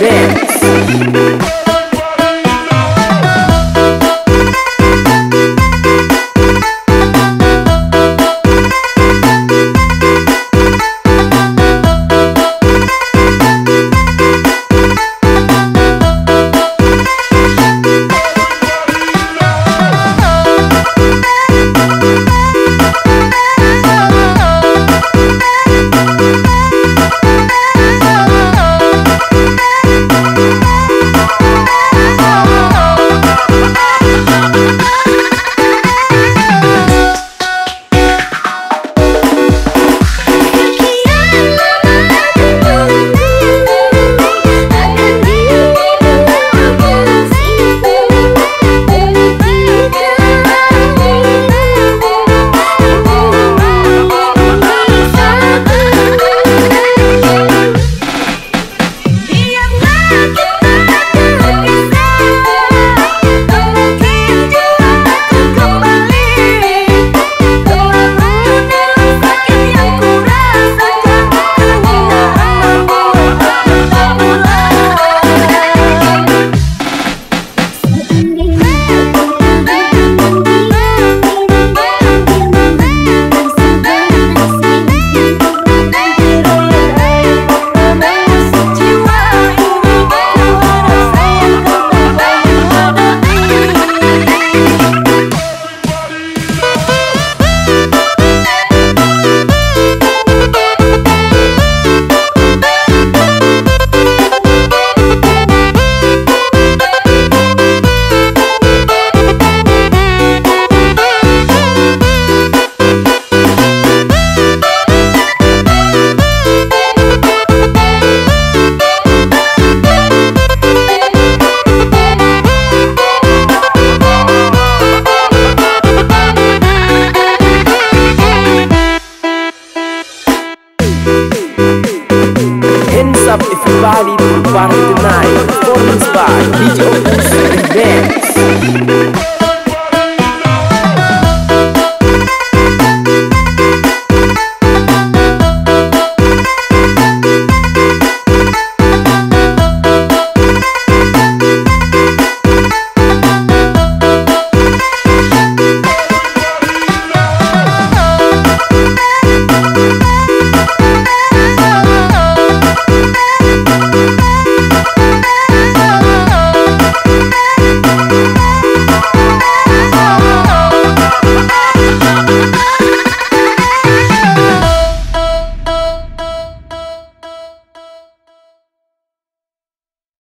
Opus Everybody to party tonight Performance by DJ Dance